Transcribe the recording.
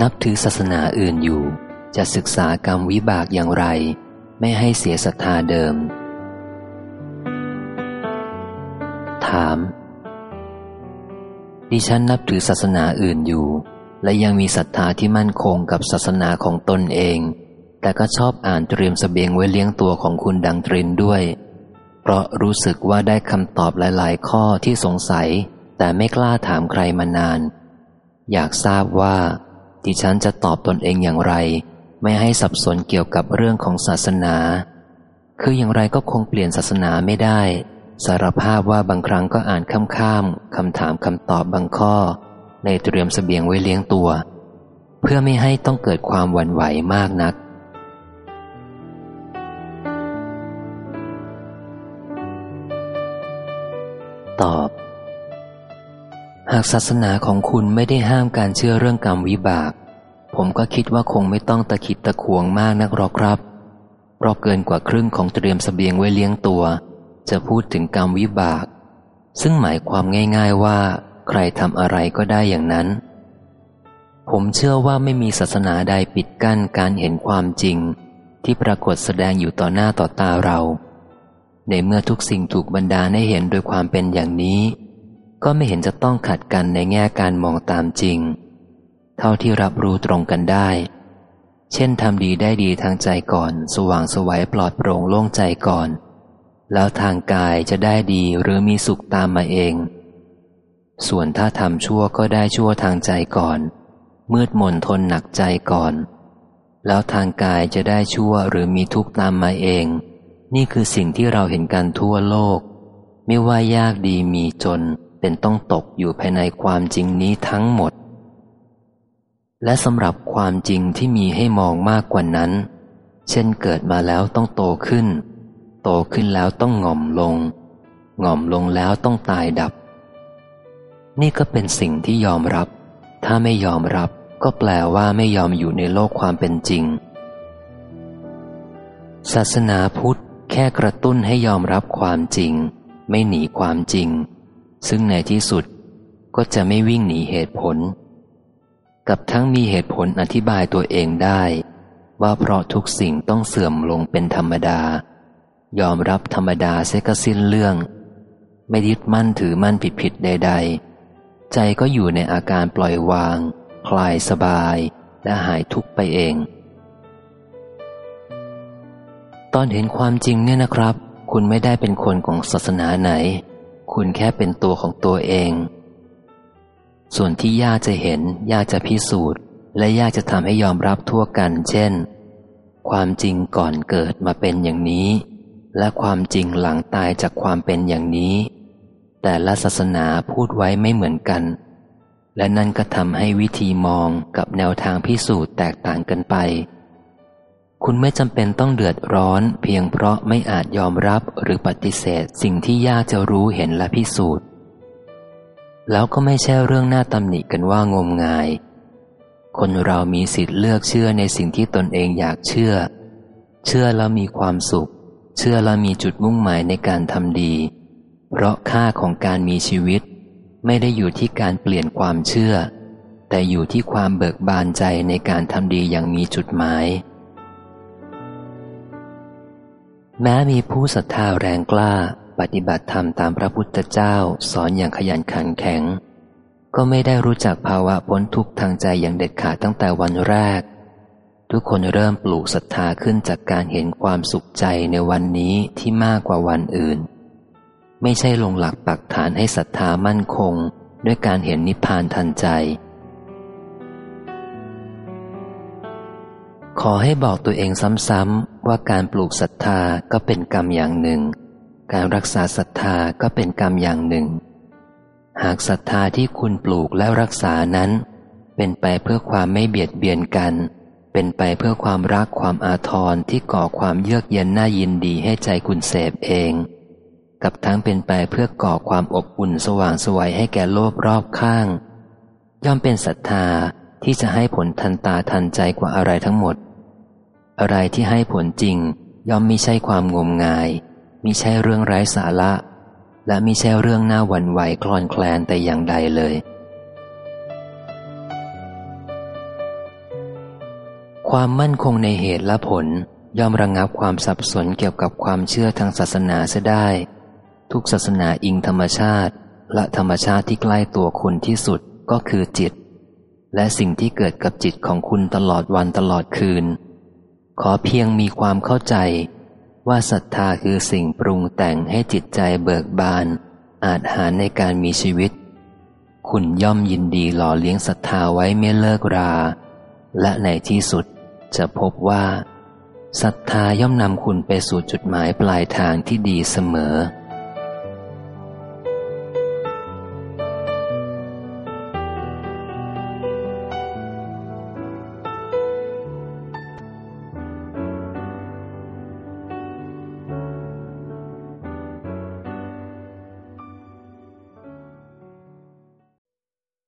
นับถือศาสนาอื่นอยู่ จะศึกษากรรมวิบากอย่างไร ไม่ให้เสียศรัทธาเดิม ถาม ดิฉันนับถือศาสนาอื่นอยู่ และยังมีศรัทธาที่มั่นคงกับศาสนาของตนเอง แต่ก็ชอบอ่านเตรียมสเสบียงไว้เลี้ยงตัวของคุณดังตรินด้วย เพราะรู้สึกว่าได้คำตอบหลาย ๆ ข้อที่สงสัย แต่ไม่กล้าถามใครมานาน อยากทราบว่า ดิฉันจะตอบตนเองอย่างไร ไม่ให้สับสนเกี่ยวกับเรื่องของศาสนา คืออย่างไรก็คงเปลี่ยนศาสนาไม่ได้ สารภาพว่าบางครั้งก็อ่านข้ามๆคำถามคำตอบบางข้อ ในเตรียมสเสบียงไว้เลี้ยงตัว เพื่อไม่ให้ต้องเกิดความหวั่นไหวมากนักตอบ หากศาสนาของคุณไม่ได้ห้ามการเชื่อเรื่องกรรมวิบาก ผมก็คิดว่าคงไม่ต้องตะขิดตะขวงมากนักหรอกครับเพราะเกินกว่าครึ่งของเตรียมสเสบียงไว้เลี้ยงตัว จะพูดถึงกรรมวิบาก ซึ่งหมายความง่าย ๆว่า ใครทำอะไรก็ได้อย่างนั้น ผมเชื่อว่าไม่มีศาสนาใดปิดกั้นการเห็นความจริง ที่ปรากฏแสดงอยู่ต่อหน้าต่อตาเรา ในเมื่อทุกสิ่งถูกบรรดาให้เห็นโดยความเป็นอย่างนี้ ก็ไม่เห็นจะต้องขัดกันในแง่การมองตามจริง เท่าที่รับรู้ตรงกันได้ เช่นทำดีได้ดีทางใจก่อน สว่างสวัยปลอดโปร่งโล่งใจก่อน แล้วทางกายจะได้ดีหรือมีสุขตามมาเอง ส่วนถ้าทำชั่วก็ได้ชั่วทางใจก่อน มืดมนทนหนักใจก่อน แล้วทางกายจะได้ชั่วหรือมีทุกข์ตามมาเอง นี่คือสิ่งที่เราเห็นกันทั่วโลก ไม่ว่ายากดีมีจน เป็นต้องตกอยู่ภายในความจริงนี้ทั้งหมด และสำหรับความจริงที่มีให้มองมากกว่านั้น เช่นเกิดมาแล้วต้องโตขึ้น โตขึ้นแล้วต้องง่อมลง ง่อมลงแล้วต้องตายดับ นี่ก็เป็นสิ่งที่ยอมรับ ถ้าไม่ยอมรับก็แปลว่าไม่ยอมอยู่ในโลกความเป็นจริง ศาสนาพุทธแค่กระตุ้นให้ยอมรับความจริง ไม่หนีความจริง ซึ่งในที่สุดก็จะไม่วิ่งหนีเหตุผล กับทั้งมีเหตุผลอธิบายตัวเองได้ ว่าเพราะทุกสิ่งต้องเสื่อมลงเป็นธรรมดา ยอมรับธรรมดาเสก็สิ้นเรื่อง ไม่ยึดมั่นถือมั่นผิดผิดใด ๆ ใจก็อยู่ในอาการปล่อยวาง คลายสบาย และหายทุกข์ไปเอง ตอนเห็นความจริงเนี่ยนะครับ คุณไม่ได้เป็นคนของศาสนาไหน คุณแค่เป็นตัวของตัวเอง ส่วนที่ยากจะเห็น ยากจะพิสูจน์ และยากจะทำให้ยอมรับทั่วกัน เช่น ความจริงก่อนเกิดมาเป็นอย่างนี้ และความจริงหลังตายจากความเป็นอย่างนี้ แต่ละศาสนาพูดไว้ไม่เหมือนกัน และนั่นก็ทำให้วิธีมองกับแนวทางพิสูจน์แตกต่างกันไป คุณไม่จำเป็นต้องเดือดร้อน เพียงเพราะไม่อาจยอมรับหรือปฏิเสธสิ่งที่ยากจะรู้เห็นและพิสูจน์ แล้วก็ไม่ใช่เรื่องน่าตำหนิกันว่างมงาย คนเรามีสิทธิ์เลือกเชื่อในสิ่งที่ตนเองอยากเชื่อ เชื่อแล้วมีความสุข เชื่อแล้วมีจุดมุ่งหมายในการทำดี เพราะค่าของการมีชีวิต ไม่ได้อยู่ที่การเปลี่ยนความเชื่อ แต่อยู่ที่ความเบิกบานใจในการทำดีอย่างมีจุดหมาย แม้มีผู้ศรัทธาแรงกล้า ปฏิบัติธรรมตามพระพุทธเจ้าสอนอย่างขยันขันแข็ง ก็ไม่ได้รู้จักภาวะพ้นทุกข์ทางใจอย่างเด็ดขาดตั้งแต่วันแรก ทุกคนเริ่มปลูกศรัทธาขึ้นจากการเห็นความสุขใจในวันนี้ที่มากกว่าวันอื่น ไม่ใช่ลงหลักปักฐานให้ศรัทธามั่นคง ด้วยการเห็นนิพพานทันใจ ขอให้บอกตัวเองซ้ำๆว่าการปลูกศรัทธาก็เป็นกรรมอย่างหนึ่ง การรักษาศรัทธาก็เป็นกรรมอย่างหนึ่ง หากศรัทธาที่คุณปลูกและรักษานั้น เป็นไปเพื่อความไม่เบียดเบียนกัน เป็นไปเพื่อความรักความอาทรที่ก่อความเยือกเย็นน่ายินดีให้ใจคุณเสพเอง กับทั้งเป็นไปเพื่อก่อความอบอุ่นสว่างสวัยให้แก่โลกรอบข้าง ย่อมเป็นศรัทธาที่จะให้ผลทันตาทันใจกว่าอะไรทั้งหมด อะไรที่ให้ผลจริง ย่อมม่ใช่ความงมงายมิใช่เรื่องไร้สาระ และมิใช่เรื่องหน่าหวั่นไหวคลอนแคลนแต่อย่างใดเลย ความมั่นคงในเหตุและผลย่อมระงงับความสับสนเกี่ยวกับความเชื่อทางศาสนาเสียได้ ทุกศาสนาอิงธรรมชาติ และธรรมชาติที่ใกล้ตัวคุณที่สุดก็คือจิต และสิ่งที่เกิดกับจิตของคุณตลอดวันตลอดคืน ขอเพียงมีความเข้าใจ ว่าศรัทธาคือสิ่งปรุงแต่งให้จิตใจเบิกบาน อาจหารในการมีชีวิต คุณย่อมยินดีหล่อเลี้ยงศรัทธาไว้ไม่เลิกรา และในที่สุดจะพบว่าศรัทธาย่อมนำคุณไปสู่จุดหมายปลายทางที่ดีเสมอ